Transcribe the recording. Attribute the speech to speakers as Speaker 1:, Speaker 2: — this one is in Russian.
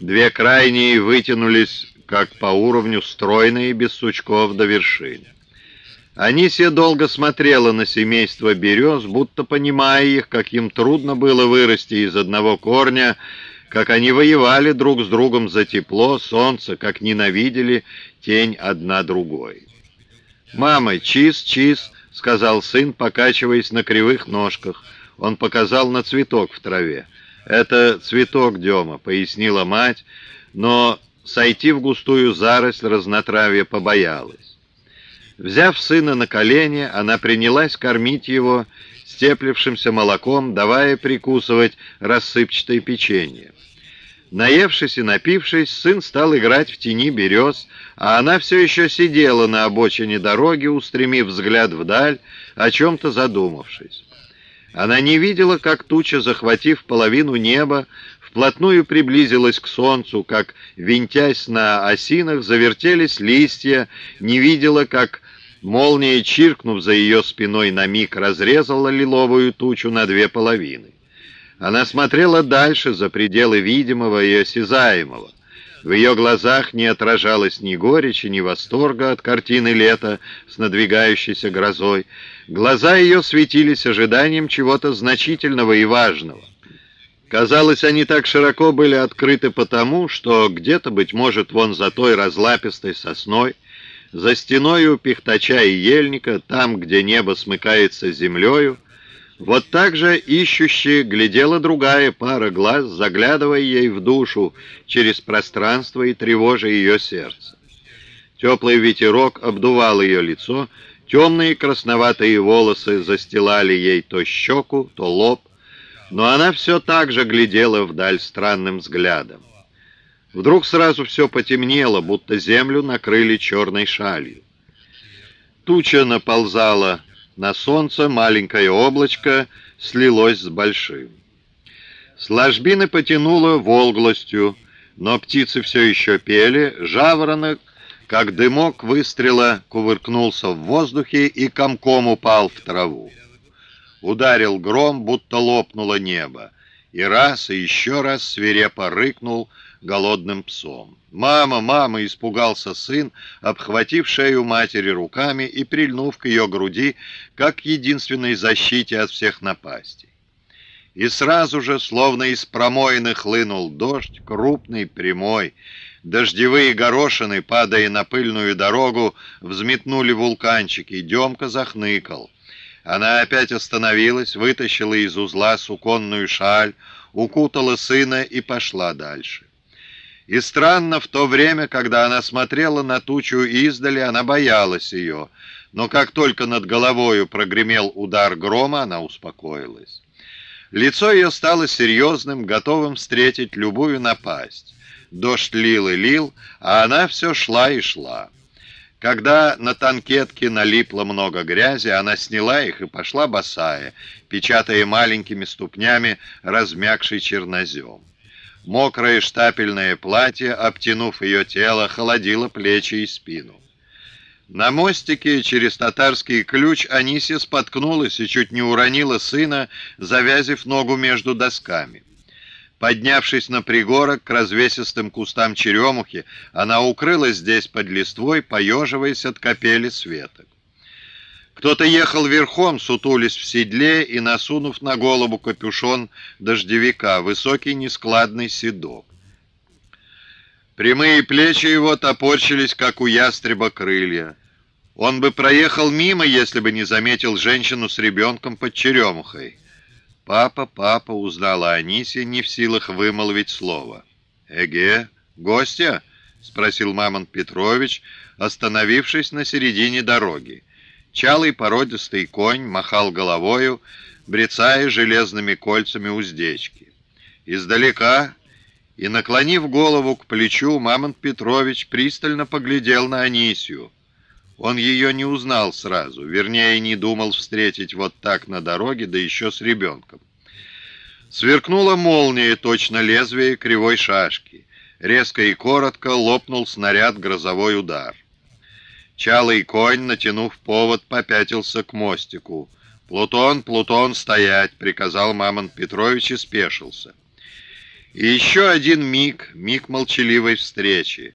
Speaker 1: Две крайние вытянулись, как по уровню, стройные, без сучков до вершины. Анисия долго смотрела на семейство берез, будто понимая их, как им трудно было вырасти из одного корня, как они воевали друг с другом за тепло, солнце, как ненавидели тень одна другой. «Мама, чиз, чиз!» — сказал сын, покачиваясь на кривых ножках. Он показал на цветок в траве. «Это цветок, Дема», — пояснила мать, но сойти в густую заросль разнотравья побоялась. Взяв сына на колени, она принялась кормить его степлившимся молоком, давая прикусывать рассыпчатое печенье. Наевшись и напившись, сын стал играть в тени берез, а она все еще сидела на обочине дороги, устремив взгляд вдаль, о чем-то задумавшись. Она не видела, как туча, захватив половину неба, вплотную приблизилась к солнцу, как, винтясь на осинах, завертелись листья, не видела, как Молния, чиркнув за ее спиной на миг, разрезала лиловую тучу на две половины. Она смотрела дальше, за пределы видимого и осязаемого. В ее глазах не отражалось ни горечи, ни восторга от картины лета с надвигающейся грозой. Глаза ее светились ожиданием чего-то значительного и важного. Казалось, они так широко были открыты потому, что где-то, быть может, вон за той разлапистой сосной, за стеною пихтача и ельника, там, где небо смыкается с землею, вот так же ищуще глядела другая пара глаз, заглядывая ей в душу через пространство и тревожа ее сердце. Теплый ветерок обдувал ее лицо, темные красноватые волосы застилали ей то щеку, то лоб, но она все так же глядела вдаль странным взглядом. Вдруг сразу все потемнело, будто землю накрыли черной шалью. Туча наползала на солнце, маленькое облачко слилось с большим. С ложбины потянуло волглостью, но птицы все еще пели, жаворонок, как дымок выстрела, кувыркнулся в воздухе и комком упал в траву. Ударил гром, будто лопнуло небо, и раз, и еще раз свирепо рыкнул, голодным псом. «Мама, мама!» — испугался сын, обхватив шею матери руками и прильнув к ее груди, как единственной защите от всех напастей. И сразу же, словно из промоины, хлынул дождь, крупный, прямой. Дождевые горошины, падая на пыльную дорогу, взметнули вулканчики. Демка захныкал. Она опять остановилась, вытащила из узла суконную шаль, укутала сына и пошла дальше. И странно, в то время, когда она смотрела на тучу издали, она боялась ее, но как только над головою прогремел удар грома, она успокоилась. Лицо ее стало серьезным, готовым встретить любую напасть. Дождь лил и лил, а она все шла и шла. Когда на танкетке налипло много грязи, она сняла их и пошла босая, печатая маленькими ступнями размягший чернозем. Мокрое штапельное платье, обтянув ее тело, холодило плечи и спину. На мостике через татарский ключ Анисия споткнулась и чуть не уронила сына, завязив ногу между досками. Поднявшись на пригорок к развесистым кустам черемухи, она укрылась здесь под листвой, поеживаясь от капели светок. Кто-то ехал верхом, сутулись в седле и насунув на голову капюшон дождевика, высокий нескладный седок. Прямые плечи его топорщились, как у ястреба крылья. Он бы проехал мимо, если бы не заметил женщину с ребенком под черемухой. «Папа, папа», — узнала Анисия, не в силах вымолвить слово. «Эге, гостя?» — спросил Мамонт Петрович, остановившись на середине дороги. Чалый породистый конь махал головою, брецая железными кольцами уздечки. Издалека и, наклонив голову к плечу, Мамонт Петрович пристально поглядел на Анисию. Он ее не узнал сразу, вернее, не думал встретить вот так на дороге, да еще с ребенком. Сверкнула молния, точно лезвие кривой шашки. Резко и коротко лопнул снаряд грозовой удар. Чалый конь, натянув повод, попятился к мостику. «Плутон, Плутон, стоять!» — приказал Мамонт Петрович и спешился. И еще один миг, миг молчаливой встречи.